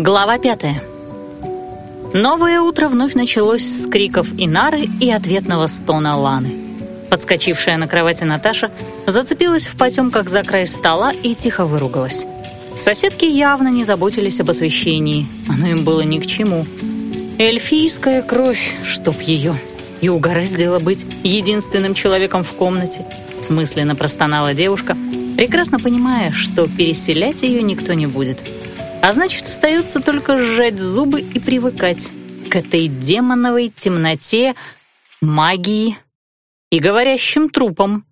Глава пятая. Новое утро вновь началось с криков Инары и ответного стона Ланы. Подскочившая на кровати Наташа зацепилась в потемках за край стола и тихо выругалась. Соседки явно не заботились об освещении, оно им было ни к чему. Эльфийская кровь, чтоб ее, и угораздило быть единственным человеком в комнате, мысленно простонала девушка, прекрасно понимая, что переселять ее никто не будет. А значит, остается только сжать зубы и привыкать к этой демоновой темноте, магии и говорящим трупам.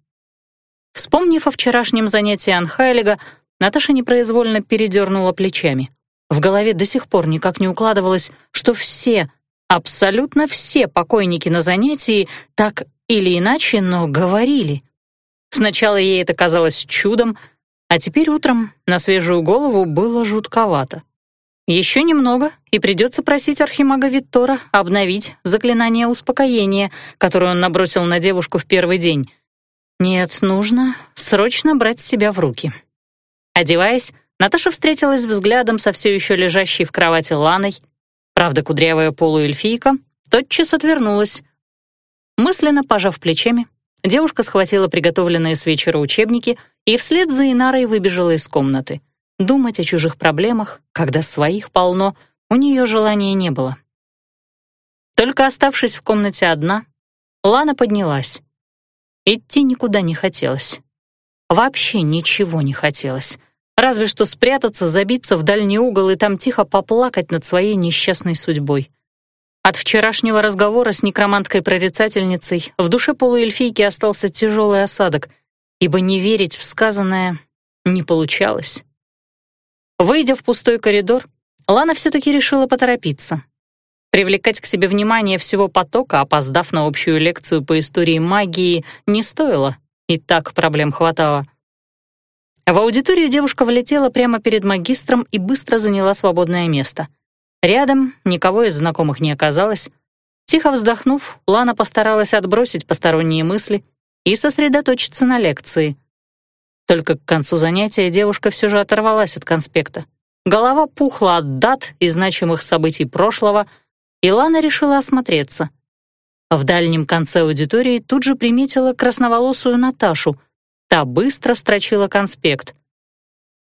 Вспомнив о вчерашнем занятии Анхайлига, Наташа непроизвольно передернула плечами. В голове до сих пор никак не укладывалось, что все, абсолютно все покойники на занятии так или иначе, но говорили. Сначала ей это казалось чудом, а теперь утром на свежую голову было жутковато. Еще немного, и придется просить архимага Виттора обновить заклинание успокоения, которое он набросил на девушку в первый день. Нет, нужно срочно брать себя в руки. Одеваясь, Наташа встретилась взглядом со все еще лежащей в кровати Ланой. Правда, кудрявая полуэльфийка тотчас отвернулась. Мысленно пожав плечами, девушка схватила приготовленные с вечера учебники и вслед за Инарой выбежала из комнаты. Думать о чужих проблемах, когда своих полно, у нее желания не было. Только оставшись в комнате одна, Лана поднялась. Идти никуда не хотелось. Вообще ничего не хотелось. Разве что спрятаться, забиться в дальний угол и там тихо поплакать над своей несчастной судьбой. От вчерашнего разговора с некроманткой-прорицательницей в душе полуэльфийки остался тяжелый осадок, ибо не верить в сказанное не получалось. Выйдя в пустой коридор, Лана все-таки решила поторопиться. Привлекать к себе внимание всего потока, опоздав на общую лекцию по истории магии, не стоило, и так проблем хватало — в аудиторию девушка влетела прямо перед магистром и быстро заняла свободное место. Рядом никого из знакомых не оказалось. Тихо вздохнув, Лана постаралась отбросить посторонние мысли и сосредоточиться на лекции. Только к концу занятия девушка все же оторвалась от конспекта. Голова пухла от дат и значимых событий прошлого, и Лана решила осмотреться. В дальнем конце аудитории тут же приметила красноволосую Наташу, Та быстро строчила конспект.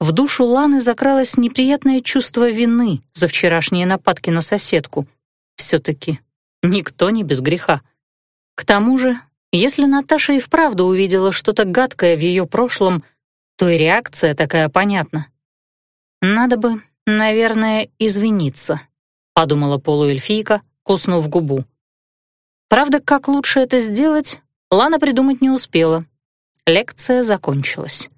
В душу Ланы закралось неприятное чувство вины за вчерашние нападки на соседку. Все-таки никто не без греха. К тому же, если Наташа и вправду увидела что-то гадкое в ее прошлом, то и реакция такая понятна. «Надо бы, наверное, извиниться», — подумала полуэльфийка, куснув губу. Правда, как лучше это сделать, Лана придумать не успела. Лекция закончилась.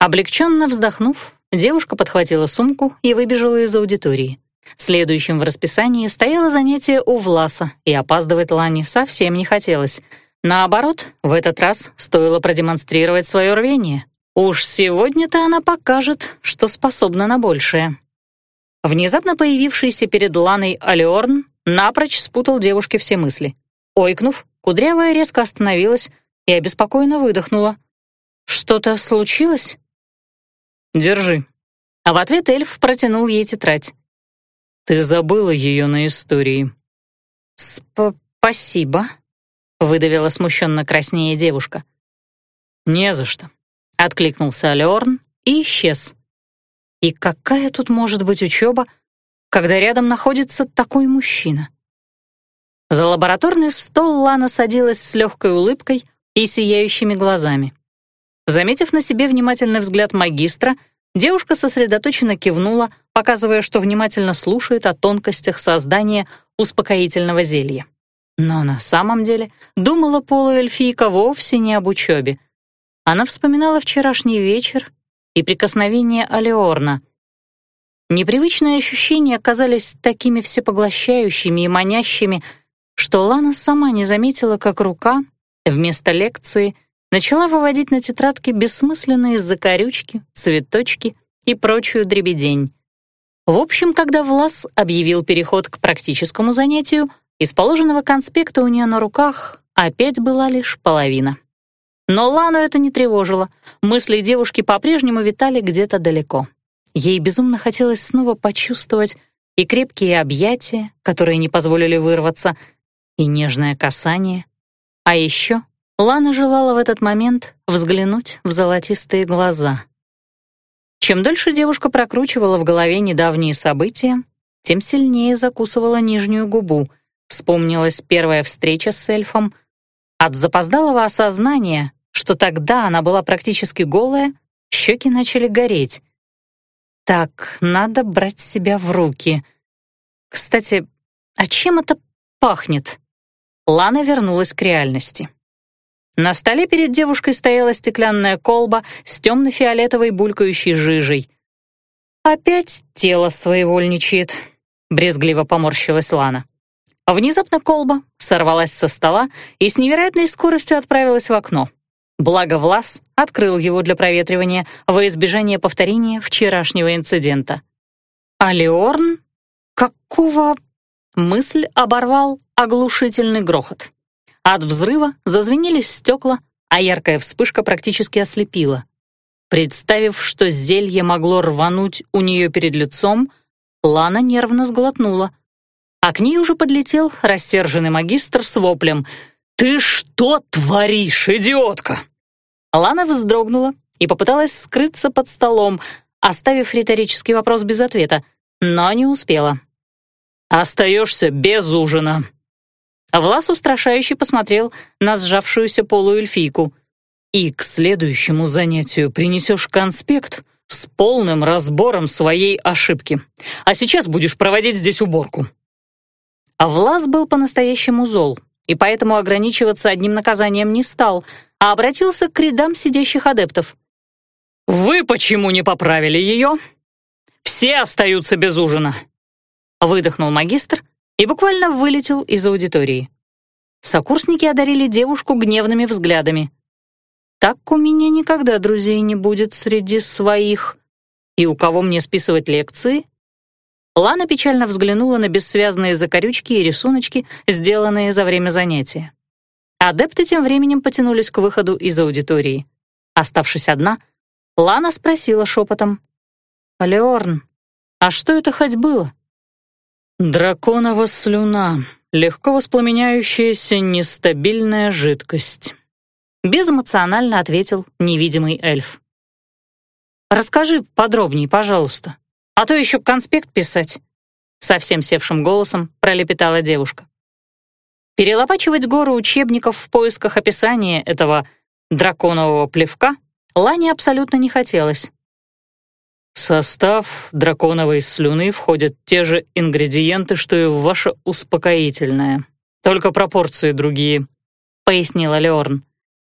Облегченно вздохнув, девушка подхватила сумку и выбежала из аудитории. Следующим в расписании стояло занятие у Власа, и опаздывать Лане совсем не хотелось. Наоборот, в этот раз стоило продемонстрировать свое рвение. Уж сегодня-то она покажет, что способна на большее. Внезапно появившийся перед Ланой Алиорн напрочь спутал девушке все мысли. Ойкнув, Кудрявая резко остановилась, и обеспокоенно выдохнула. «Что-то случилось?» «Держи». А в ответ эльф протянул ей тетрадь. «Ты забыла ее на истории». «Спасибо», — выдавила смущенно краснее девушка. «Не за что», — откликнулся Алеорн и исчез. «И какая тут может быть учеба, когда рядом находится такой мужчина?» За лабораторный стол Лана садилась с легкой улыбкой, и сияющими глазами. Заметив на себе внимательный взгляд магистра, девушка сосредоточенно кивнула, показывая, что внимательно слушает о тонкостях создания успокоительного зелья. Но на самом деле думала полуэльфийка вовсе не об учебе. Она вспоминала вчерашний вечер и прикосновение Алеорна. Непривычные ощущения оказались такими всепоглощающими и манящими, что Лана сама не заметила, как рука Вместо лекции начала выводить на тетрадке бессмысленные закорючки, цветочки и прочую дребедень. В общем, когда Влас объявил переход к практическому занятию, из положенного конспекта у нее на руках опять была лишь половина. Но Лану это не тревожило. Мысли девушки по-прежнему витали где-то далеко. Ей безумно хотелось снова почувствовать и крепкие объятия, которые не позволили вырваться, и нежное касание. А еще Лана желала в этот момент взглянуть в золотистые глаза. Чем дольше девушка прокручивала в голове недавние события, тем сильнее закусывала нижнюю губу. Вспомнилась первая встреча с эльфом. От запоздалого осознания, что тогда она была практически голая, щеки начали гореть. Так, надо брать себя в руки. Кстати, а чем это пахнет? Лана вернулась к реальности. На столе перед девушкой стояла стеклянная колба с темно-фиолетовой булькающей жижей. «Опять тело своевольничает», — брезгливо поморщилась Лана. Внезапно колба сорвалась со стола и с невероятной скоростью отправилась в окно. Благо Влас открыл его для проветривания во избежание повторения вчерашнего инцидента. А Леорн? Какого? Мысль оборвал оглушительный грохот. От взрыва зазвенели стекла, а яркая вспышка практически ослепила. Представив, что зелье могло рвануть у нее перед лицом, Лана нервно сглотнула. А к ней уже подлетел рассерженный магистр с воплем «Ты что творишь, идиотка?» Лана вздрогнула и попыталась скрыться под столом, оставив риторический вопрос без ответа, но не успела. «Остаешься без ужина». Влас устрашающе посмотрел на сжавшуюся полуэльфийку. «И к следующему занятию принесешь конспект с полным разбором своей ошибки. А сейчас будешь проводить здесь уборку». А Влас был по-настоящему зол, и поэтому ограничиваться одним наказанием не стал — а обратился к рядам сидящих адептов. «Вы почему не поправили ее? Все остаются без ужина!» Выдохнул магистр и буквально вылетел из аудитории. Сокурсники одарили девушку гневными взглядами. «Так у меня никогда друзей не будет среди своих. И у кого мне списывать лекции?» Лана печально взглянула на бессвязные закорючки и рисуночки, сделанные за время занятия. Адепты тем временем потянулись к выходу из аудитории. Оставшись одна, Лана спросила шепотом. «Леорн, а что это хоть было?» «Драконова слюна, легко воспламеняющаяся нестабильная жидкость», безэмоционально ответил невидимый эльф. «Расскажи подробнее, пожалуйста, а то еще конспект писать», совсем севшим голосом пролепетала девушка. Перелопачивать гору учебников в поисках описания этого драконового плевка Лане абсолютно не хотелось. В состав драконовой слюны входят те же ингредиенты, что и в ваше успокоительное, только пропорции другие, пояснила Леорн.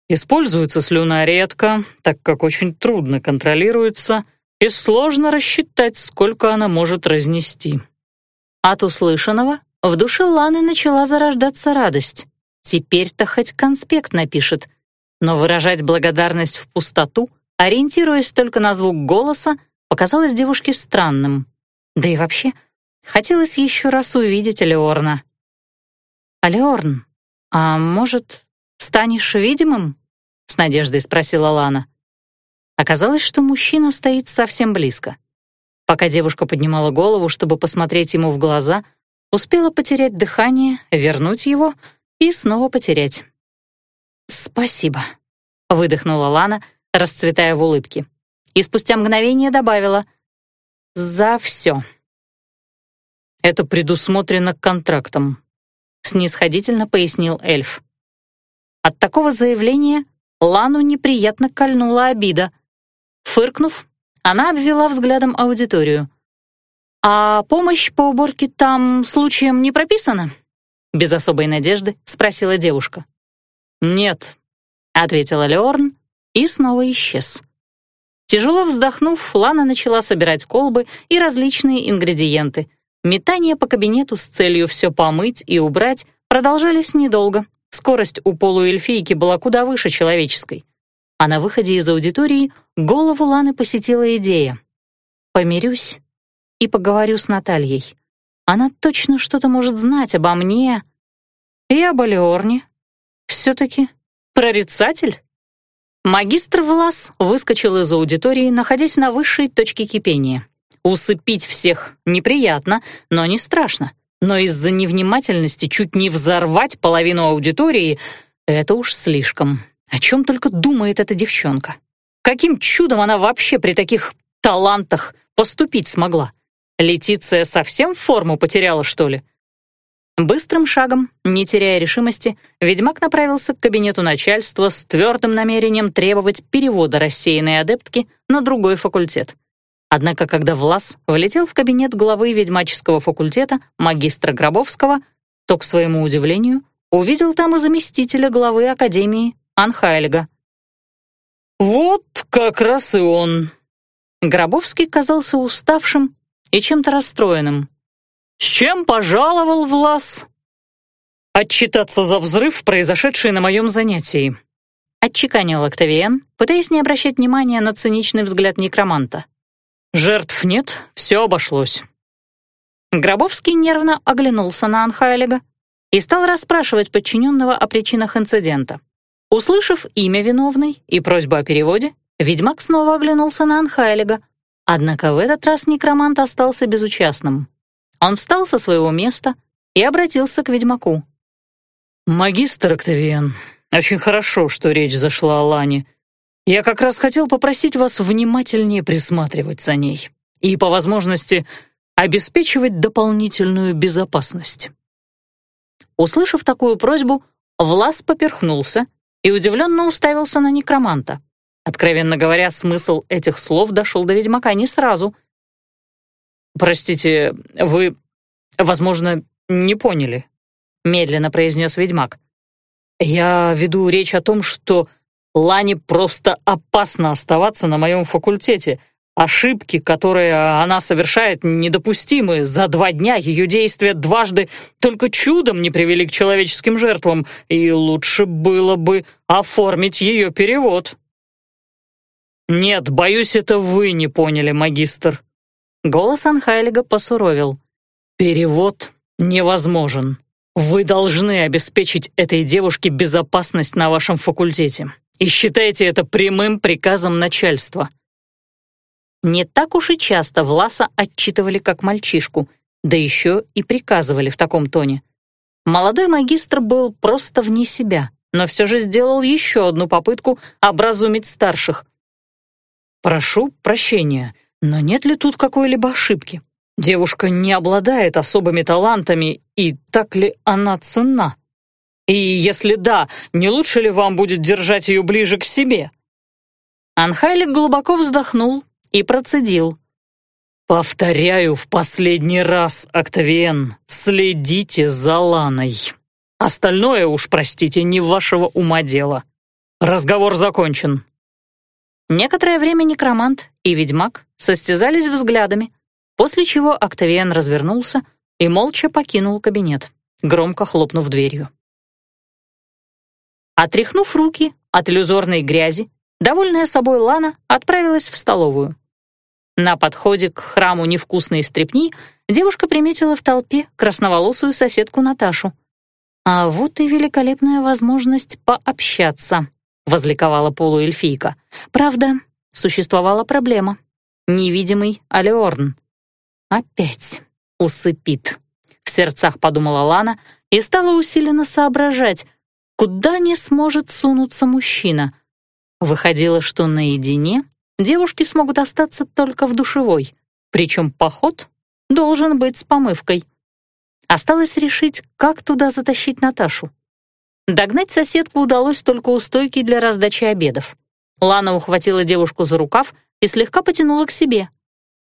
Используется слюна редко, так как очень трудно контролируется и сложно рассчитать, сколько она может разнести. От услышанного в душе Ланы начала зарождаться радость. Теперь-то хоть конспект напишет. Но выражать благодарность в пустоту, ориентируясь только на звук голоса, показалось девушке странным. Да и вообще, хотелось еще раз увидеть Алеорна. «Алеорн, а может, станешь видимым?» — с надеждой спросила Лана. Оказалось, что мужчина стоит совсем близко. Пока девушка поднимала голову, чтобы посмотреть ему в глаза — Успела потерять дыхание, вернуть его и снова потерять. «Спасибо», — выдохнула Лана, расцветая в улыбке. И спустя мгновение добавила «За все». «Это предусмотрено контрактом», — снисходительно пояснил эльф. От такого заявления Лану неприятно кольнула обида. Фыркнув, она обвела взглядом аудиторию. «А помощь по уборке там случаем не прописана?» Без особой надежды спросила девушка. «Нет», — ответила Леорн и снова исчез. Тяжело вздохнув, Лана начала собирать колбы и различные ингредиенты. Метания по кабинету с целью все помыть и убрать продолжались недолго. Скорость у полуэльфийки была куда выше человеческой. А на выходе из аудитории голову Ланы посетила идея. «Помирюсь и поговорю с Натальей. Она точно что-то может знать обо мне и об Алеорне. Все-таки прорицатель? Магистр Влас выскочил из аудитории, находясь на высшей точке кипения. Усыпить всех неприятно, но не страшно. Но из-за невнимательности чуть не взорвать половину аудитории — это уж слишком. О чем только думает эта девчонка? Каким чудом она вообще при таких талантах поступить смогла? Летиция совсем форму потеряла, что ли? Быстрым шагом, не теряя решимости, ведьмак направился к кабинету начальства с твердым намерением требовать перевода рассеянной адептки на другой факультет. Однако, когда Влас влетел в кабинет главы ведьмаческого факультета, магистра Гробовского, то, к своему удивлению, увидел там и заместителя главы Академии Анхайлига. «Вот как раз и он!» Гробовский казался уставшим и чем-то расстроенным. «С чем пожаловал Влас?» «Отчитаться за взрыв, произошедший на моем занятии», — отчеканил Октавиен, пытаясь не обращать внимания на циничный взгляд некроманта. «Жертв нет, все обошлось». Гробовский нервно оглянулся на Анхайлига и стал расспрашивать подчиненного о причинах инцидента. Услышав имя виновной и просьбу о переводе, ведьмак снова оглянулся на Анхайлига, однако в этот раз некромант остался безучастным. Он встал со своего места и обратился к ведьмаку. «Магистр Октавиан, очень хорошо, что речь зашла о Лане. Я как раз хотел попросить вас внимательнее присматривать за ней и, по возможности, обеспечивать дополнительную безопасность». Услышав такую просьбу, Влас поперхнулся и удивленно уставился на некроманта. Откровенно говоря, смысл этих слов дошел до ведьмака не сразу — «Простите, вы, возможно, не поняли», — медленно произнес ведьмак. «Я веду речь о том, что Лане просто опасно оставаться на моем факультете. Ошибки, которые она совершает, недопустимы. За два дня ее действия дважды только чудом не привели к человеческим жертвам, и лучше было бы оформить ее перевод». «Нет, боюсь, это вы не поняли, магистр», Голос Анхайлига посуровил. «Перевод невозможен. Вы должны обеспечить этой девушке безопасность на вашем факультете и считайте это прямым приказом начальства». Не так уж и часто Власа отчитывали как мальчишку, да еще и приказывали в таком тоне. Молодой магистр был просто вне себя, но все же сделал еще одну попытку образумить старших. «Прошу прощения», но нет ли тут какой-либо ошибки? Девушка не обладает особыми талантами, и так ли она ценна? И если да, не лучше ли вам будет держать ее ближе к себе?» Анхайлик глубоко вздохнул и процедил. «Повторяю в последний раз, Октавиен, следите за Ланой. Остальное уж, простите, не вашего ума дело. Разговор закончен. Некоторое время некромант и ведьмак состязались взглядами, после чего Октавиан развернулся и молча покинул кабинет, громко хлопнув дверью. Отряхнув руки от иллюзорной грязи, довольная собой Лана отправилась в столовую. На подходе к храму невкусной стрепни девушка приметила в толпе красноволосую соседку Наташу. А вот и великолепная возможность пообщаться возликовала полуэльфийка. Правда, существовала проблема. Невидимый Алеорн. Опять усыпит. В сердцах подумала Лана и стала усиленно соображать, куда не сможет сунуться мужчина. Выходило, что наедине девушки смогут остаться только в душевой, причем поход должен быть с помывкой. Осталось решить, как туда затащить Наташу. Догнать соседку удалось только у стойки для раздачи обедов. Лана ухватила девушку за рукав и слегка потянула к себе.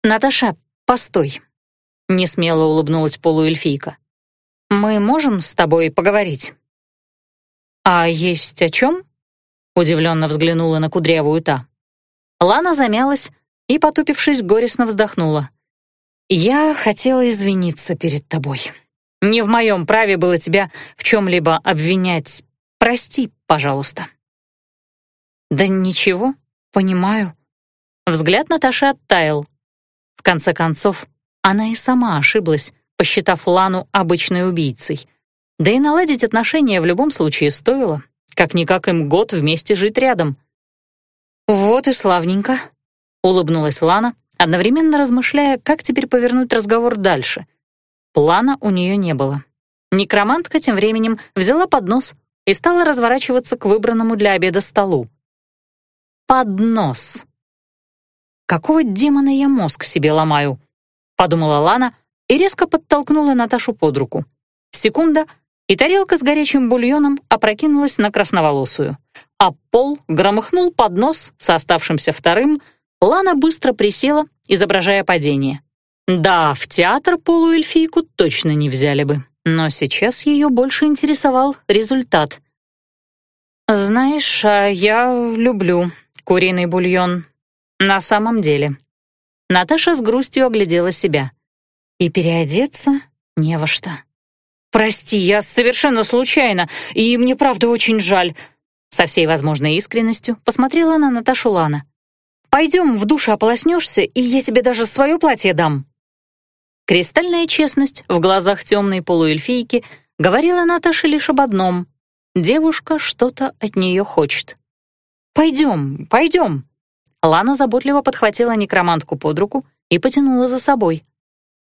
«Наташа, постой», — несмело улыбнулась полуэльфийка. «Мы можем с тобой поговорить?» «А есть о чем?» — удивленно взглянула на кудрявую та. Лана замялась и, потупившись, горестно вздохнула. «Я хотела извиниться перед тобой». Не в моем праве было тебя в чем-либо обвинять. Прости, пожалуйста». «Да ничего, понимаю». Взгляд Наташи оттаял. В конце концов, она и сама ошиблась, посчитав Лану обычной убийцей. Да и наладить отношения в любом случае стоило. Как-никак им год вместе жить рядом. «Вот и славненько», — улыбнулась Лана, одновременно размышляя, как теперь повернуть разговор дальше. Плана у нее не было. Некромантка тем временем взяла поднос и стала разворачиваться к выбранному для обеда столу. Поднос. Какого демона я мозг себе ломаю? Подумала Лана и резко подтолкнула Наташу под руку. Секунда, и тарелка с горячим бульоном опрокинулась на красноволосую, а пол громыхнул под нос с оставшимся вторым, Лана быстро присела, изображая падение. Да, в театр полуэльфийку точно не взяли бы, но сейчас ее больше интересовал результат. «Знаешь, а я люблю куриный бульон. На самом деле». Наташа с грустью оглядела себя. И переодеться не во что. «Прости, я совершенно случайно, и мне правда очень жаль». Со всей возможной искренностью посмотрела на Наташу Лана. «Пойдем в душ ополоснешься, и я тебе даже свое платье дам». Кристальная честность в глазах темной полуэльфийки говорила Наташе лишь об одном. Девушка что-то от нее хочет. «Пойдем, пойдем». Лана заботливо подхватила некромантку под руку и потянула за собой.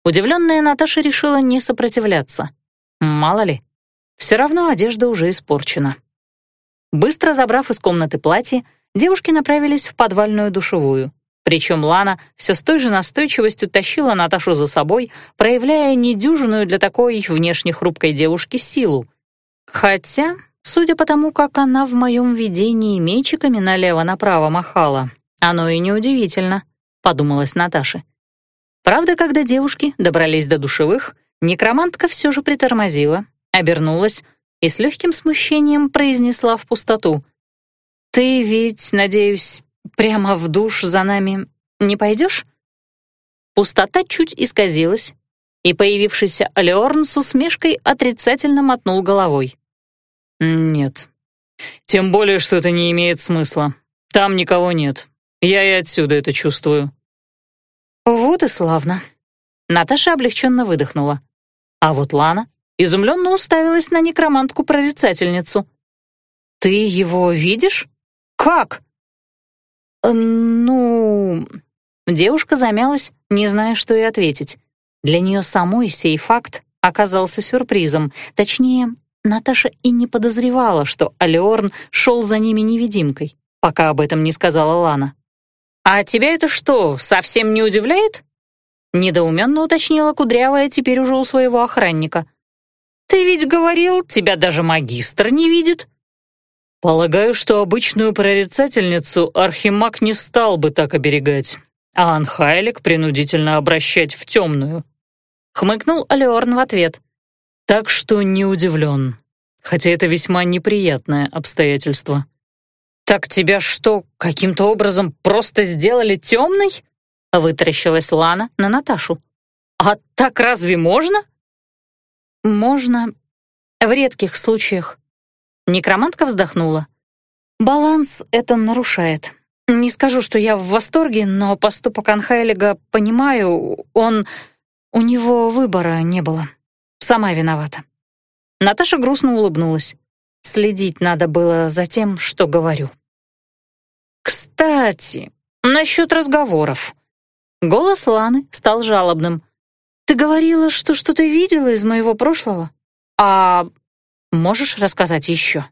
Удивленная Наташа решила не сопротивляться. Мало ли, все равно одежда уже испорчена. Быстро забрав из комнаты платье, девушки направились в подвальную душевую. Причем Лана все с той же настойчивостью тащила Наташу за собой, проявляя недюжинную для такой внешне хрупкой девушки силу. Хотя, судя по тому, как она в моем видении мечиками налево-направо махала, оно и неудивительно, подумалась Наташа. Правда, когда девушки добрались до душевых, Некромантка все же притормозила, обернулась и с легким смущением произнесла в пустоту. «Ты ведь, надеюсь, прямо в душ за нами не пойдешь?» Пустота чуть исказилась, и появившийся Алеорн с усмешкой отрицательно мотнул головой. «Нет. Тем более, что это не имеет смысла. Там никого нет. Я и отсюда это чувствую». «Вот и славно». Наташа облегченно выдохнула. А вот Лана изумленно уставилась на некромантку-прорицательницу. «Ты его видишь? Как?» «Э, «Ну...» Девушка замялась, не зная, что и ответить. Для нее самой сей факт оказался сюрпризом. Точнее, Наташа и не подозревала, что Алиорн шел за ними невидимкой, пока об этом не сказала Лана. «А тебя это что, совсем не удивляет?» Недоуменно уточнила Кудрявая теперь уже у своего охранника. «Ты ведь говорил, тебя даже магистр не видит». «Полагаю, что обычную прорицательницу Архимаг не стал бы так оберегать, а Анхайлик принудительно обращать в темную», — хмыкнул Алеорн в ответ. «Так что не удивлен, хотя это весьма неприятное обстоятельство». «Так тебя что, каким-то образом просто сделали темной?» Вытаращилась Лана на Наташу. «А так разве можно?» «Можно. В редких случаях». Некромантка вздохнула. «Баланс это нарушает. Не скажу, что я в восторге, но поступок Анхайлига понимаю, он... У него выбора не было. Сама виновата». Наташа грустно улыбнулась. Следить надо было за тем, что говорю. «Кстати, насчет разговоров», Голос Ланы стал жалобным. «Ты говорила, что что-то видела из моего прошлого? А можешь рассказать еще?»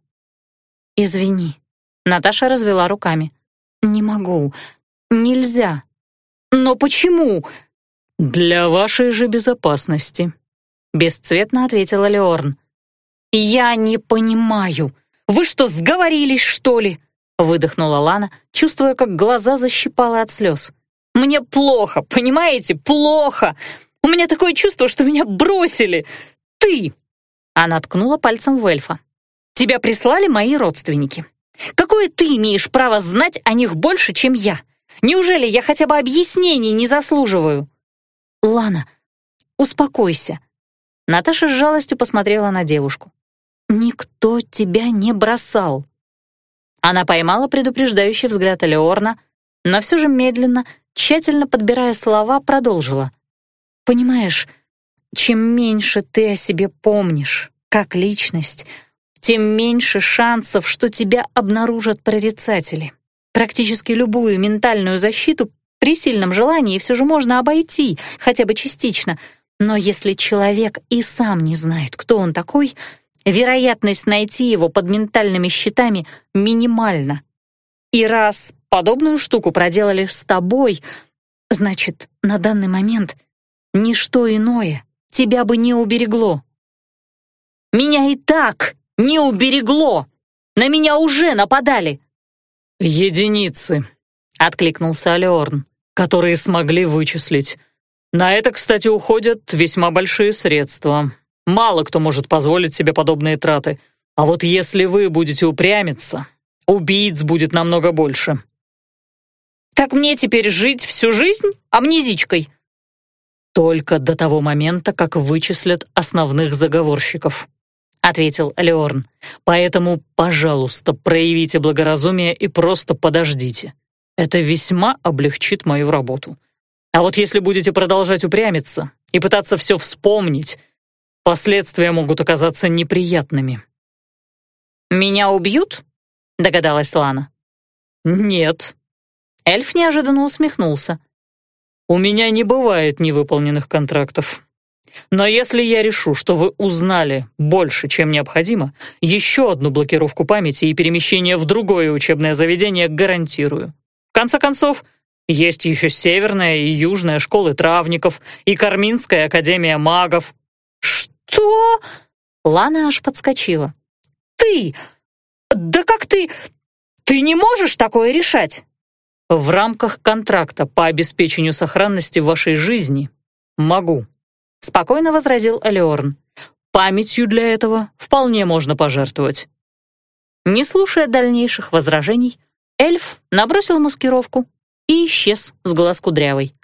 «Извини». Наташа развела руками. «Не могу. Нельзя». «Но почему?» «Для вашей же безопасности», — бесцветно ответила Леорн. «Я не понимаю. Вы что, сговорились, что ли?» — выдохнула Лана, чувствуя, как глаза защипала от слез. Мне плохо, понимаете? Плохо. У меня такое чувство, что меня бросили. Ты!» Она ткнула пальцем в эльфа. «Тебя прислали мои родственники. Какое ты имеешь право знать о них больше, чем я? Неужели я хотя бы объяснений не заслуживаю?» «Лана, успокойся». Наташа с жалостью посмотрела на девушку. «Никто тебя не бросал». Она поймала предупреждающий взгляд Элеорна, но все же медленно, тщательно подбирая слова, продолжила. «Понимаешь, чем меньше ты о себе помнишь, как личность, тем меньше шансов, что тебя обнаружат прорицатели. Практически любую ментальную защиту При сильном желании все же можно обойти, хотя бы частично. Но если человек и сам не знает, кто он такой, вероятность найти его под ментальными щитами минимальна. И раз подобную штуку проделали с тобой, значит, на данный момент ничто иное тебя бы не уберегло. Меня и так не уберегло! На меня уже нападали!» «Единицы», — откликнулся Алеорн, «которые смогли вычислить. На это, кстати, уходят весьма большие средства. Мало кто может позволить себе подобные траты. А вот если вы будете упрямиться, убийц будет намного больше». «Так мне теперь жить всю жизнь амнезичкой?» «Только до того момента, как вычислят основных заговорщиков», — ответил Леорн. «Поэтому, пожалуйста, проявите благоразумие и просто подождите. Это весьма облегчит мою работу. А вот если будете продолжать упрямиться и пытаться все вспомнить, последствия могут оказаться неприятными». «Меня убьют?» — догадалась Лана. «Нет». Эльф неожиданно усмехнулся. «У меня не бывает невыполненных контрактов. Но если я решу, что вы узнали больше, чем необходимо, еще одну блокировку памяти и перемещение в другое учебное заведение гарантирую. В конце концов, есть еще Северная и Южная школы травников и Карминская академия магов. «Что?» Лана аж подскочила. «Ты? Да как ты? Ты не можешь такое решать?» «В рамках контракта по обеспечению сохранности вашей жизни могу», — спокойно возразил Алиорн. «Памятью для этого вполне можно пожертвовать». Не слушая дальнейших возражений, эльф набросил маскировку и исчез с глаз кудрявой.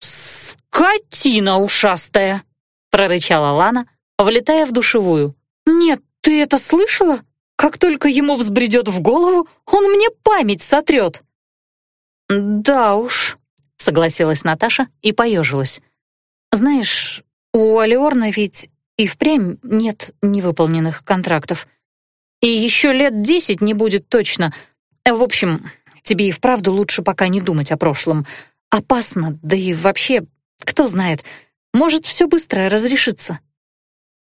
«Скотина ушастая!» — прорычала Лана, влетая в душевую. «Нет, ты это слышала? Как только ему взбредет в голову, он мне память сотрет!» «Да уж», — согласилась Наташа и поежилась. Знаешь, у Алиорна ведь и впрямь нет невыполненных контрактов. И еще лет десять не будет точно. В общем, тебе и вправду лучше пока не думать о прошлом. Опасно, да и вообще, кто знает, может, все быстро разрешится.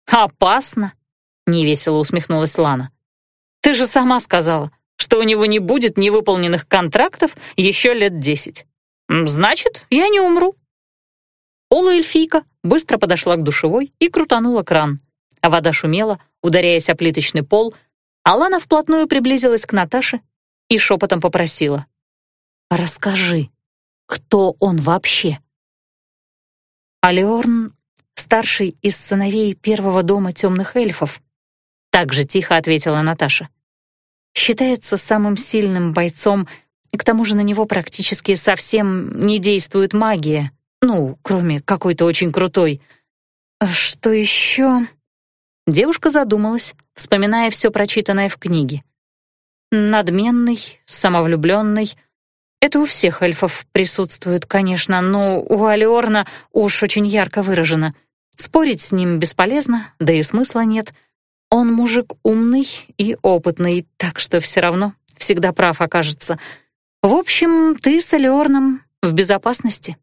«Опасно?» — невесело усмехнулась Лана. «Ты же сама сказала, что у него не будет невыполненных контрактов еще лет десять. Значит, я не умру». Полуэльфийка быстро подошла к душевой и крутанула кран. А вода шумела, ударяясь о плиточный пол, а Лана вплотную приблизилась к Наташе и шепотом попросила. «Расскажи, кто он вообще?» Алиорн — старший из сыновей первого дома темных эльфов, так же тихо ответила Наташа. Считается самым сильным бойцом, и к тому же на него практически совсем не действует магия. Ну, кроме какой-то очень крутой. А что еще? Девушка задумалась, вспоминая все прочитанное в книге. Надменный, самовлюбленный. Это у всех эльфов присутствует, конечно, но у Алиорна уж очень ярко выражено. Спорить с ним бесполезно, да и смысла нет. Он мужик умный и опытный, так что все равно всегда прав окажется. В общем, ты с Алиорном в безопасности.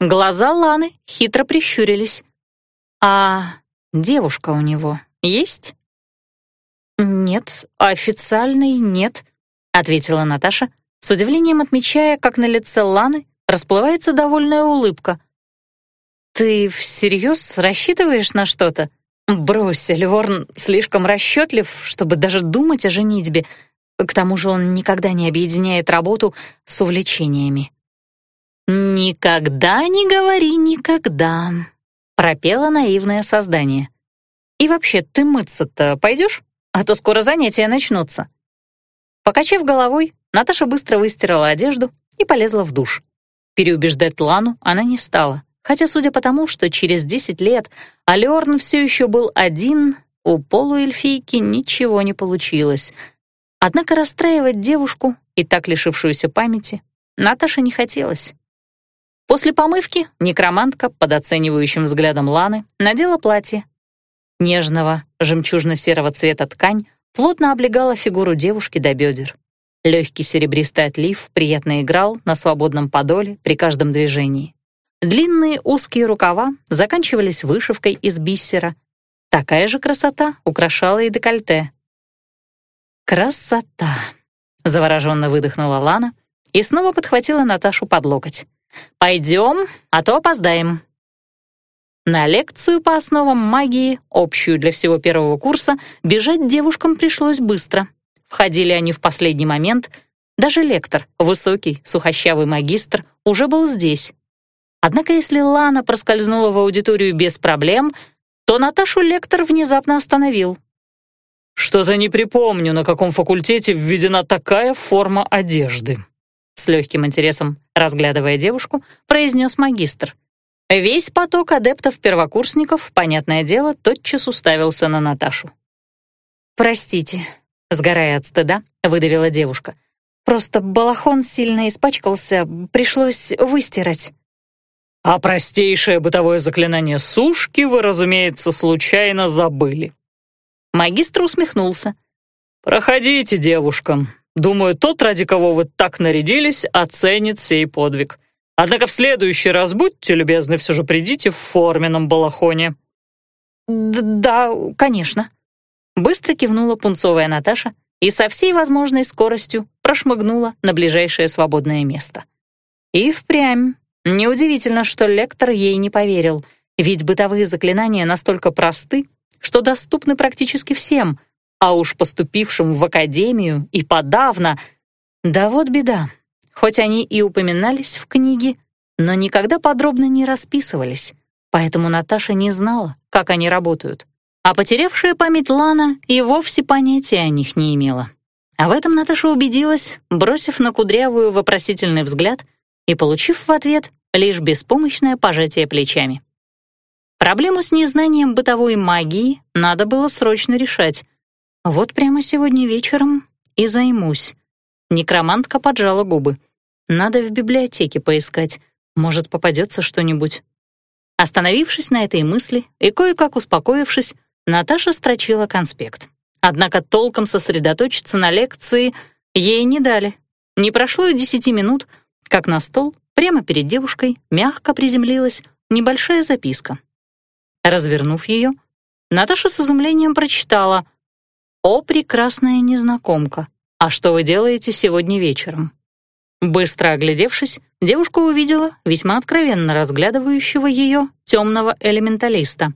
Глаза Ланы хитро прищурились. «А девушка у него есть?» «Нет, официальной нет», — ответила Наташа, с удивлением отмечая, как на лице Ланы расплывается довольная улыбка. «Ты всерьез рассчитываешь на что-то? Брось, Льворн слишком расчетлив, чтобы даже думать о женитьбе. К тому же он никогда не объединяет работу с увлечениями». «Никогда не говори никогда», — пропело наивное создание. «И вообще, ты мыться-то пойдешь? А то скоро занятия начнутся». Покачав головой, Наташа быстро выстирала одежду и полезла в душ. Переубеждать Лану она не стала, хотя, судя по тому, что через десять лет Алёрн все еще был один, у полуэльфийки ничего не получилось. Однако расстраивать девушку, и так лишившуюся памяти, Наташе не хотелось. После помывки некромантка под оценивающим взглядом Ланы надела платье. Нежного, жемчужно-серого цвета ткань плотно облегала фигуру девушки до бедер. Легкий серебристый отлив приятно играл на свободном подоле при каждом движении. Длинные узкие рукава заканчивались вышивкой из биссера. Такая же красота украшала и декольте. «Красота!» — завороженно выдохнула Лана и снова подхватила Наташу под локоть. «Пойдем, а то опоздаем». На лекцию по основам магии, общую для всего первого курса, бежать девушкам пришлось быстро. Входили они в последний момент. Даже лектор, высокий, сухощавый магистр, уже был здесь. Однако если Лана проскользнула в аудиторию без проблем, то Наташу лектор внезапно остановил. «Что-то не припомню, на каком факультете введена такая форма одежды», с легким интересом, разглядывая девушку, произнес магистр. Весь поток адептов-первокурсников, понятное дело, тотчас уставился на Наташу. «Простите», — сгорая от стыда, выдавила девушка. «Просто балахон сильно испачкался, пришлось выстирать». «А простейшее бытовое заклинание сушки вы, разумеется, случайно забыли». Магистр усмехнулся. «Проходите, девушка. Думаю, тот, ради кого вы так нарядились, оценит сей подвиг. Однако в следующий раз будьте любезны, все же придите в форменном балахоне». «Да, конечно», — быстро кивнула пунцовая Наташа и со всей возможной скоростью прошмыгнула на ближайшее свободное место. И впрямь. Неудивительно, что лектор ей не поверил, ведь бытовые заклинания настолько просты, что доступны практически всем — а уж поступившим в академию и подавно. Да вот беда. Хоть они и упоминались в книге, но никогда подробно не расписывались, поэтому Наташа не знала, как они работают. А потерявшая память Лана и вовсе понятия о них не имела. А в этом Наташа убедилась, бросив на Кудрявую вопросительный взгляд и получив в ответ лишь беспомощное пожатие плечами. Проблему с незнанием бытовой магии надо было срочно решать, вот прямо сегодня вечером и займусь. Некромантка поджала губы. Надо в библиотеке поискать. Может, попадется что-нибудь. Остановившись на этой мысли и кое-как успокоившись, Наташа строчила конспект. Однако толком сосредоточиться на лекции ей не дали. Не прошло и десяти минут, как на стол, прямо перед девушкой, мягко приземлилась небольшая записка. Развернув ее, Наташа с изумлением прочитала — «О, прекрасная незнакомка, а что вы делаете сегодня вечером?» Быстро оглядевшись, девушка увидела весьма откровенно разглядывающего ее темного элементалиста.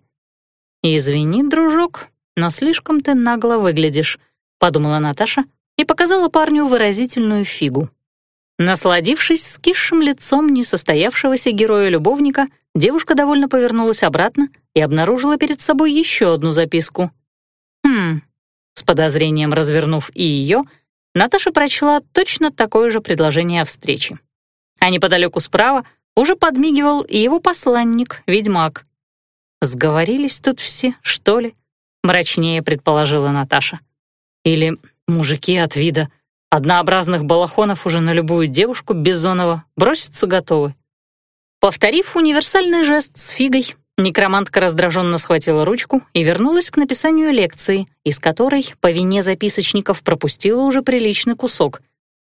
«Извини, дружок, но слишком ты нагло выглядишь», — подумала Наташа и показала парню выразительную фигу. Насладившись скисшим лицом несостоявшегося героя-любовника, девушка довольно повернулась обратно и обнаружила перед собой еще одну записку. «Хм, с подозрением развернув и ее, Наташа прочла точно такое же предложение о встрече. А неподалеку справа уже подмигивал его посланник, ведьмак. «Сговорились тут все, что ли?» — мрачнее предположила Наташа. «Или мужики от вида однообразных балахонов уже на любую девушку Бизонова броситься готовы?» Повторив универсальный жест с фигой, Некромантка раздраженно схватила ручку и вернулась к написанию лекции, из которой по вине записочников пропустила уже приличный кусок.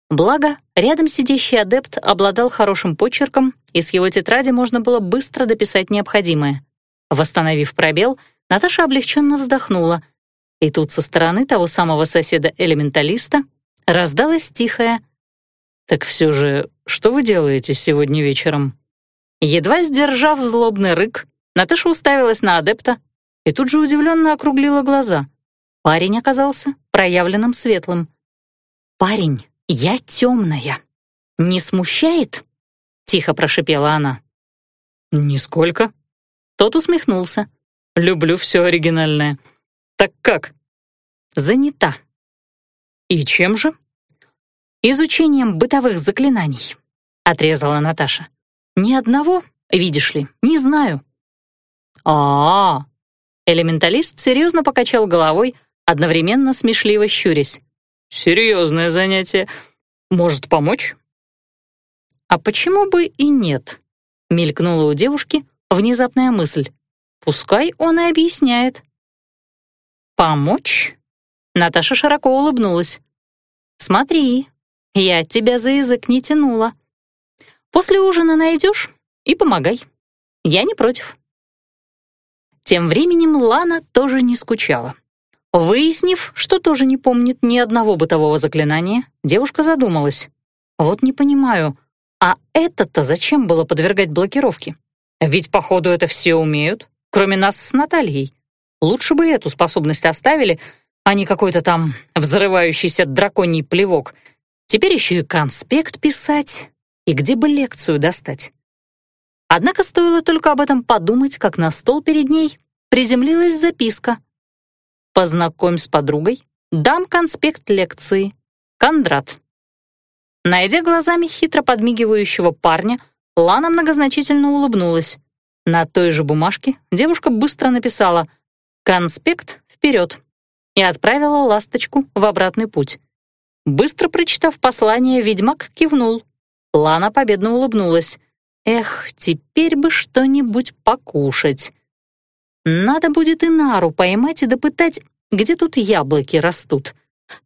Благо, рядом сидящий адепт обладал хорошим почерком, и с его тетради можно было быстро дописать необходимое. Восстановив пробел, Наташа облегченно вздохнула. И тут со стороны того самого соседа-элементалиста раздалась тихая «Так все же, что вы делаете сегодня вечером?» Едва сдержав злобный рык, Наташа уставилась на адепта и тут же удивленно округлила глаза. Парень оказался проявленным светлым. «Парень, я темная. Не смущает?» — тихо прошипела она. «Нисколько». Тот усмехнулся. «Люблю все оригинальное. Так как?» «Занята». «И чем же?» «Изучением бытовых заклинаний», — отрезала Наташа. «Ни одного, видишь ли, не знаю а, -а. Элементалист серьезно покачал головой, одновременно смешливо щурясь. «Серьезное занятие. Может, помочь?» «А почему бы и нет?» — мелькнула у девушки внезапная мысль. «Пускай он и объясняет». «Помочь?» Наташа широко улыбнулась. «Смотри, Я тебя за язык не тянула. После ужина найдешь и помогай. Я не против». Тем временем Лана тоже не скучала. Выяснив, что тоже не помнит ни одного бытового заклинания, девушка задумалась. «Вот не понимаю, а это-то зачем было подвергать блокировке? Ведь, походу, это все умеют, кроме нас с Натальей. Лучше бы эту способность оставили, а не какой-то там взрывающийся драконий плевок. Теперь еще и конспект писать. И где бы лекцию достать? Однако стоило только об этом подумать, как на стол перед ней приземлилась записка. «Познакомь с подругой, дам конспект лекции. Кондрат». Найдя глазами хитро подмигивающего парня, Лана многозначительно улыбнулась. На той же бумажке девушка быстро написала «Конспект вперед» и отправила ласточку в обратный путь. Быстро прочитав послание, ведьмак кивнул. Лана победно улыбнулась. «Эх, теперь бы что-нибудь покушать. Надо будет и Нару поймать и допытать, где тут яблоки растут.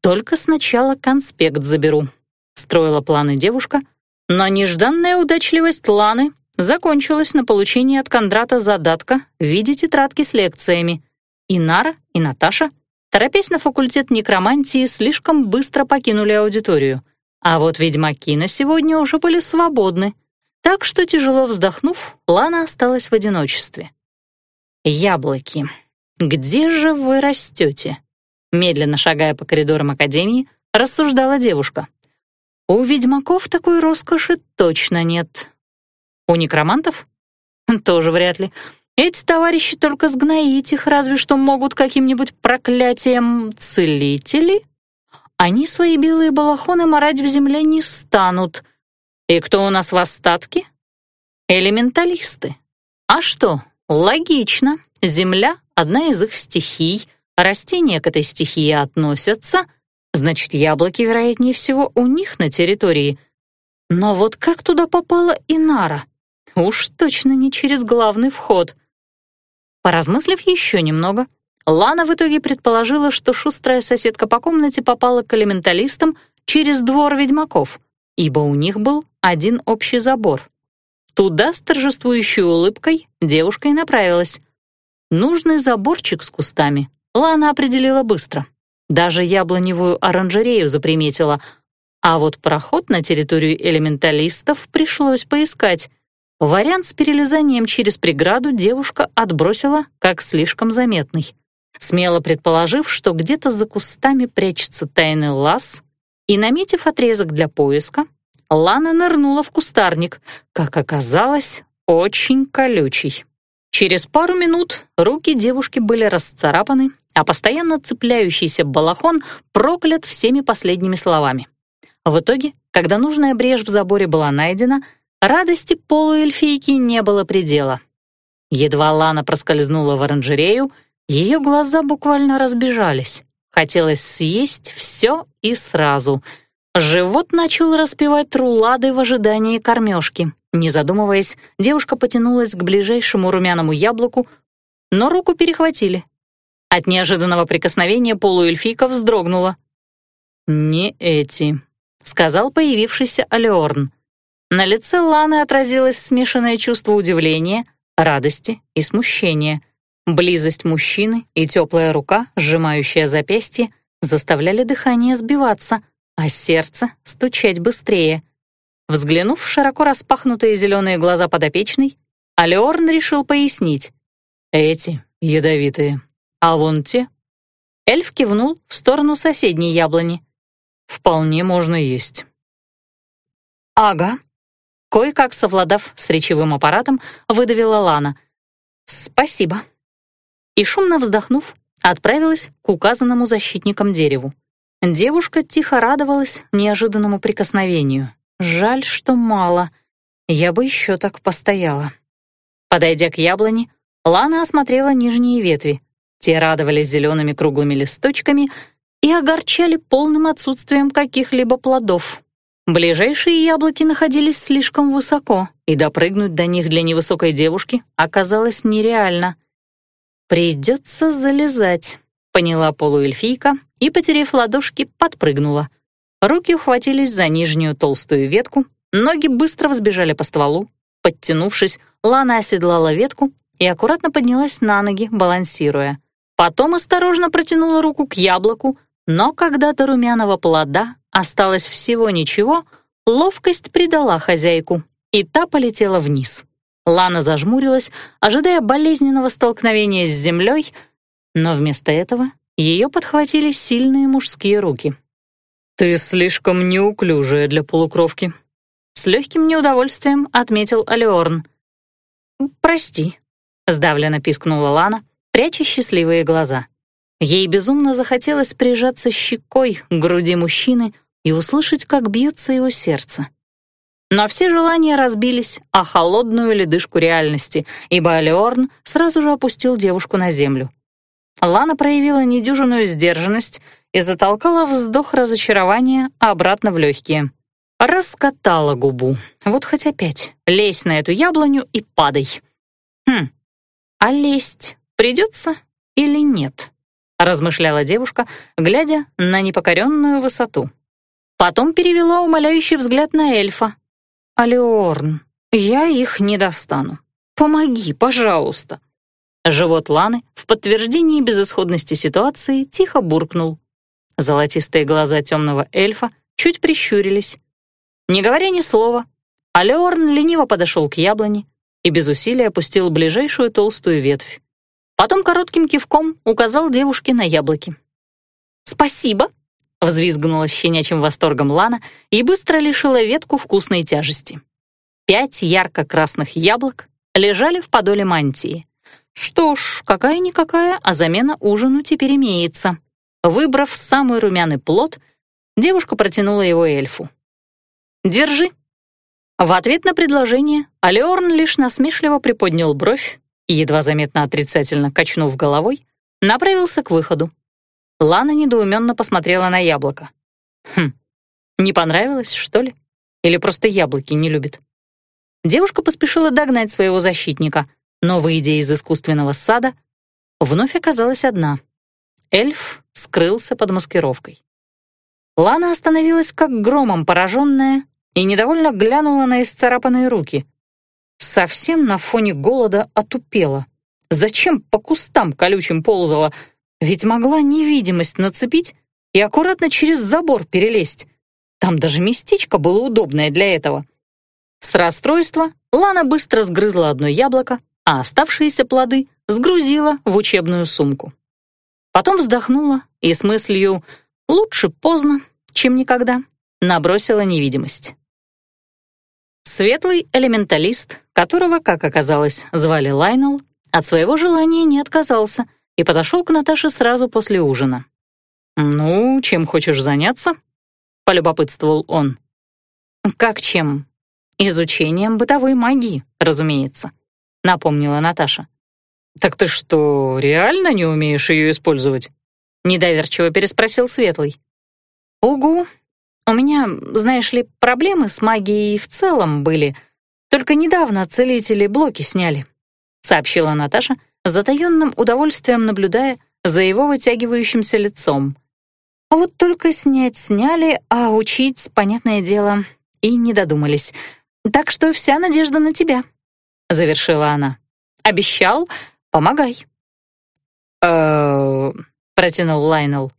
Только сначала конспект заберу», — строила планы девушка, но нежданная удачливость Ланы закончилась на получении от Кондрата задатка в виде тетрадки с лекциями. И Нара, и Наташа — торопясь на факультет некромантии, слишком быстро покинули аудиторию. А вот ведьмаки на сегодня уже были свободны, так что, тяжело вздохнув, Лана осталась в одиночестве. «Яблоки, где же вы растете?» Медленно шагая по коридорам академии, рассуждала девушка. «У ведьмаков такой роскоши точно нет. У некромантов? Тоже вряд ли. Эти товарищи только сгноить их разве что могут каким-нибудь проклятием целители. Они свои белые балахоны морать в земле не станут. И кто у нас в остатке? Элементалисты. А что, логично. Земля — одна из их стихий, растения к этой стихии относятся, значит, яблоки, вероятнее всего, у них на территории. Но вот как туда попала Инара? Уж точно не через главный вход — Поразмыслив еще немного, Лана в итоге предположила, что шустрая соседка по комнате попала к элементалистам через двор ведьмаков, ибо у них был один общий забор. Туда с торжествующей улыбкой девушка и направилась. Нужный заборчик с кустами Лана определила быстро. Даже яблоневую оранжерею заприметила, а вот проход на территорию элементалистов пришлось поискать. Вариант с перелезанием через преграду девушка отбросила как слишком заметный, смело предположив, что где-то за кустами прячется тайный лаз, и, наметив отрезок для поиска, Лана нырнула в кустарник, как оказалось, очень колючий. Через пару минут руки девушки были расцарапаны, а постоянно цепляющийся балахон проклят всеми последними словами. В итоге, когда нужная брешь в заборе была найдена, Радости полуэльфийки не было предела. Едва Лана проскользнула в оранжерею, ее глаза буквально разбежались. Хотелось съесть все и сразу. Живот начал распевать рулады в ожидании кормежки. Не задумываясь, девушка потянулась к ближайшему румяному яблоку, но руку перехватили. От неожиданного прикосновения полуэльфийка вздрогнула. «Не эти», — сказал появившийся Алеорн. На лице Ланы отразилось смешанное чувство удивления, радости и смущения. Близость мужчины и теплая рука, сжимающая запястье, заставляли дыхание сбиваться, а сердце стучать быстрее. Взглянув в широко распахнутые зеленые глаза подопечной, Алеорн решил пояснить. «Эти ядовитые, а вон те...» Эльф кивнул в сторону соседней яблони. «Вполне можно есть». «Ага», Кое-как совладав с речевым аппаратом, выдавила Лана. «Спасибо». И, шумно вздохнув, отправилась к указанному защитникам дереву. Девушка тихо радовалась неожиданному прикосновению. Жаль, что мало. Я бы еще так постояла. Подойдя к яблоне, Лана осмотрела нижние ветви. Те радовались зелеными круглыми листочками и огорчали полным отсутствием каких-либо плодов. Ближайшие яблоки находились слишком высоко, и допрыгнуть до них для невысокой девушки оказалось нереально. «Придется залезать», — поняла полуэльфийка и, потеряв ладошки, подпрыгнула. Руки ухватились за нижнюю толстую ветку, ноги быстро взбежали по стволу. Подтянувшись, Лана оседлала ветку и аккуратно поднялась на ноги, балансируя. Потом осторожно протянула руку к яблоку, но когда до румяного плода осталось всего ничего, ловкость предала хозяйку, и та полетела вниз. Лана зажмурилась, ожидая болезненного столкновения с землей, но вместо этого ее подхватили сильные мужские руки. «Ты слишком неуклюжая для полукровки», — с легким неудовольствием отметил Алиорн. «Прости», — сдавленно пискнула Лана, пряча счастливые глаза. Ей безумно захотелось прижаться щекой к груди мужчины и услышать, как бьется его сердце. Но все желания разбились о холодную ледышку реальности, ибо Алиорн сразу же опустил девушку на землю. Лана проявила недюжинную сдержанность и затолкала вздох разочарования обратно в легкие. Раскатала губу. Вот хоть опять. Лезь на эту яблоню и падай. Хм, а лезть придется или нет? Размышляла девушка, глядя на непокоренную высоту. Потом перевела умоляющий взгляд на эльфа, «Алиорн, я их не достану. Помоги, пожалуйста». Живот Ланы в подтверждении безысходности ситуации тихо буркнул. Золотистые глаза темного эльфа чуть прищурились. Не говоря ни слова, Алеорн лениво подошел к яблоне и без усилия опустил ближайшую толстую ветвь. Потом коротким кивком указал девушке на яблоки. «Спасибо!» Взвизгнула щенячьим восторгом Лана и быстро лишила ветку вкусной тяжести. Пять ярко-красных яблок лежали в подоле мантии. Что ж, какая-никакая, а замена ужину теперь имеется. Выбрав самый румяный плод, девушка протянула его эльфу. «Держи». В ответ на предложение Алеорн лишь насмешливо приподнял бровь и, едва заметно отрицательно качнув головой, направился к выходу. Лана недоуменно посмотрела на яблоко. Хм, не понравилось, что ли? Или просто яблоки не любит? Девушка поспешила догнать своего защитника, но, выйдя из искусственного сада, вновь оказалась одна. Эльф скрылся под маскировкой. Лана остановилась как громом пораженная и недовольно глянула на исцарапанные руки. Совсем на фоне голода отупела. Зачем по кустам колючим ползала, ведь могла невидимость нацепить и аккуратно через забор перелезть. Там даже местечко было удобное для этого. С расстройства Лана быстро сгрызла одно яблоко, а оставшиеся плоды сгрузила в учебную сумку. Потом вздохнула и с мыслью «лучше поздно, чем никогда» набросила невидимость. Светлый элементалист, которого, как оказалось, звали Лайнел, от своего желания не отказался — и подошел к Наташе сразу после ужина. «Ну, чем хочешь заняться?» — полюбопытствовал он. «Как чем? Изучением бытовой магии, разумеется», — напомнила Наташа. «Так ты что, реально не умеешь ее использовать?» — недоверчиво переспросил Светлый. «Угу. У меня, знаешь ли, проблемы с магией в целом были. Только недавно целители блоки сняли», — сообщила Наташа, затаённым удовольствием наблюдая за его вытягивающимся лицом. Вот только снять сняли, а учить, понятное дело, и не додумались. Так что вся надежда на тебя, — завершила она. Обещал, помогай. э протянул Лайнел.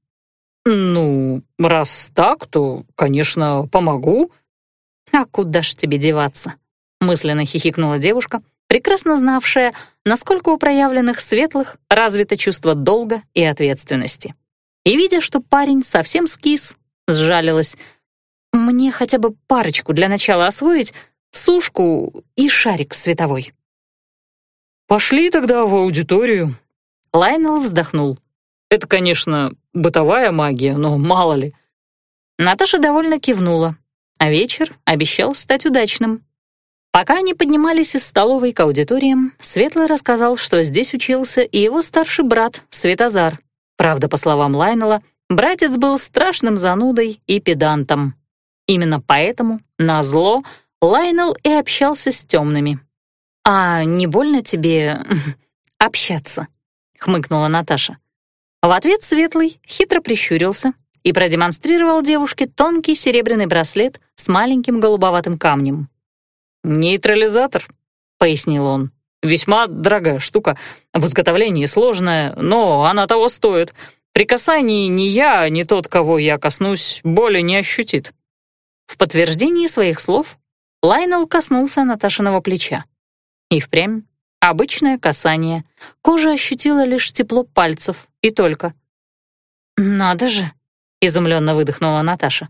«Ну, раз так, то, конечно, помогу». «А куда ж тебе деваться?» — мысленно хихикнула девушка, прекрасно знавшая, насколько у проявленных светлых развито чувство долга и ответственности. И, видя, что парень совсем скис, сжалилась. «Мне хотя бы парочку для начала освоить, сушку и шарик световой». «Пошли тогда в аудиторию». Лайнел вздохнул. «Это, конечно, бытовая магия, но мало ли». Наташа довольно кивнула, а вечер обещал стать удачным. Пока они поднимались из столовой к аудиториям, Светлый рассказал, что здесь учился и его старший брат Светозар. Правда, по словам Лайнела, братец был страшным занудой и педантом. Именно поэтому, на зло, Лайнел и общался с темными. «А не больно тебе общаться?» — хмыкнула Наташа. В ответ Светлый хитро прищурился и продемонстрировал девушке тонкий серебряный браслет с маленьким голубоватым камнем. «Нейтрализатор», — пояснил он. «Весьма дорогая штука, в изготовлении сложная, но она того стоит. При касании ни я, ни тот, кого я коснусь, боли не ощутит». В подтверждении своих слов Лайнел коснулся Наташиного плеча. И впрямь обычное касание. Кожа ощутила лишь тепло пальцев, и только. «Надо же!» — изумленно выдохнула Наташа.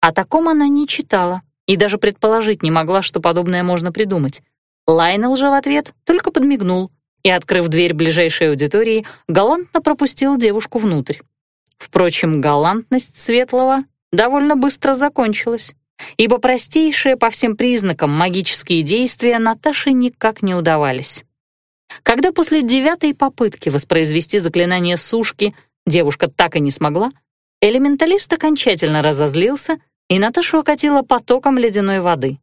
О таком она не читала и даже предположить не могла, что подобное можно придумать. Лайнел же в ответ только подмигнул и, открыв дверь ближайшей аудитории, галантно пропустил девушку внутрь. Впрочем, галантность Светлого довольно быстро закончилась, ибо простейшие по всем признакам магические действия Наташе никак не удавались. Когда после девятой попытки воспроизвести заклинание сушки девушка так и не смогла, элементалист окончательно разозлился, и Наташу окатила потоком ледяной воды.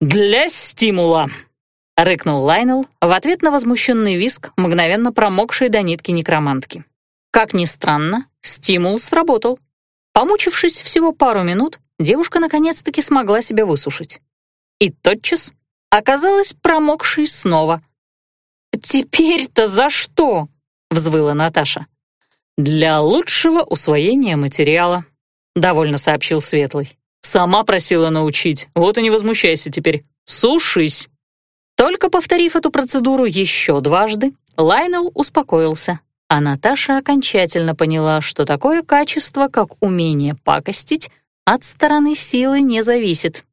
«Для стимула!» — рыкнул Лайнел в ответ на возмущенный виск, мгновенно промокшей до нитки некромантки. Как ни странно, стимул сработал. Помучившись всего пару минут, девушка наконец-таки смогла себя высушить. И тотчас оказалась промокшей снова. «Теперь-то за что?» — взвыла Наташа. «Для лучшего усвоения материала», — довольно сообщил Светлый. Сама просила научить, вот и не возмущайся теперь. Сушись!» Только повторив эту процедуру еще дважды, Лайнел успокоился, а Наташа окончательно поняла, что такое качество, как умение пакостить, от стороны силы не зависит.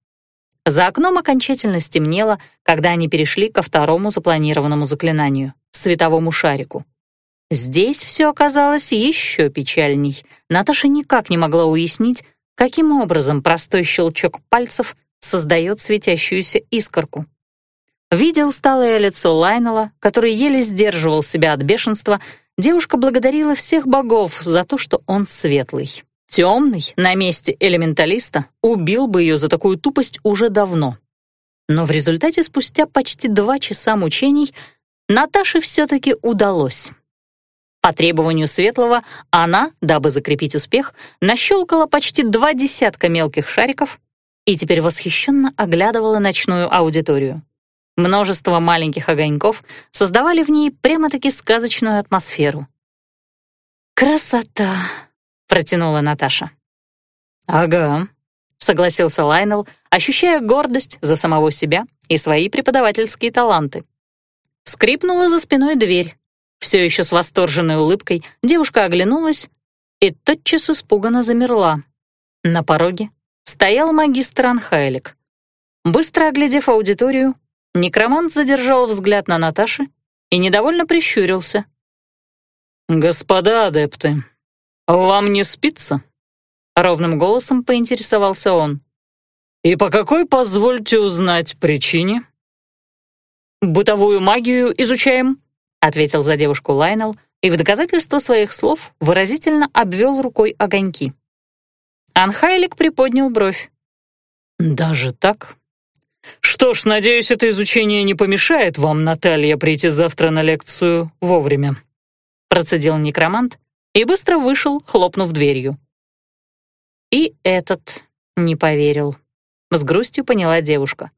За окном окончательно стемнело, когда они перешли ко второму запланированному заклинанию — световому шарику. Здесь все оказалось еще печальней. Наташа никак не могла уяснить, каким образом простой щелчок пальцев создает светящуюся искорку. Видя усталое лицо Лайнела, который еле сдерживал себя от бешенства, девушка благодарила всех богов за то, что он светлый. Темный на месте элементалиста убил бы ее за такую тупость уже давно. Но в результате спустя почти два часа мучений Наташе все-таки удалось. По требованию Светлого она, дабы закрепить успех, нащелкала почти два десятка мелких шариков и теперь восхищенно оглядывала ночную аудиторию. Множество маленьких огоньков создавали в ней прямо-таки сказочную атмосферу. «Красота!» — протянула Наташа. «Ага», — согласился Лайнел, ощущая гордость за самого себя и свои преподавательские таланты. Скрипнула за спиной дверь. Все еще с восторженной улыбкой девушка оглянулась и тотчас испуганно замерла. На пороге стоял магистр Анхайлик. Быстро оглядев аудиторию, некромант задержал взгляд на Наташи и недовольно прищурился. «Господа адепты, вам не спится?» Ровным голосом поинтересовался он. «И по какой, позвольте узнать, причине?» «Бытовую магию изучаем», ответил за девушку Лайнел и в доказательство своих слов выразительно обвел рукой огоньки. Анхайлик приподнял бровь. «Даже так? Что ж, надеюсь, это изучение не помешает вам, Наталья, прийти завтра на лекцию вовремя», процедил некромант и быстро вышел, хлопнув дверью. И этот не поверил. С грустью поняла девушка.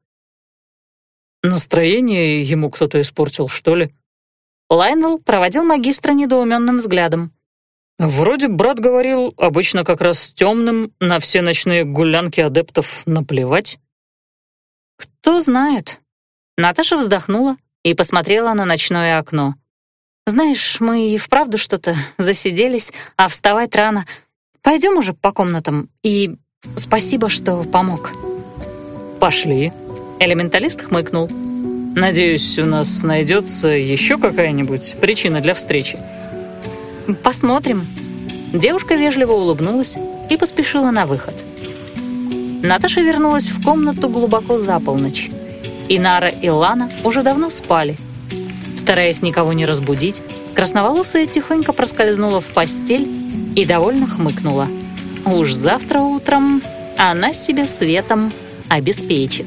«Настроение ему кто-то испортил, что ли?» Лайнел проводил магистра недоуменным взглядом. «Вроде брат говорил, обычно как раз темным на все ночные гулянки адептов наплевать». «Кто знает». Наташа вздохнула и посмотрела на ночное окно. «Знаешь, мы и вправду что-то засиделись, а вставать рано. Пойдем уже по комнатам, и спасибо, что помог». «Пошли», — элементалист хмыкнул. Надеюсь, у нас найдется еще какая-нибудь причина для встречи. Посмотрим. Девушка вежливо улыбнулась и поспешила на выход. Наташа вернулась в комнату глубоко за полночь. Инара и Лана уже давно спали. Стараясь никого не разбудить, красноволосая тихонько проскользнула в постель и довольно хмыкнула. Уж завтра утром она себе светом обеспечит.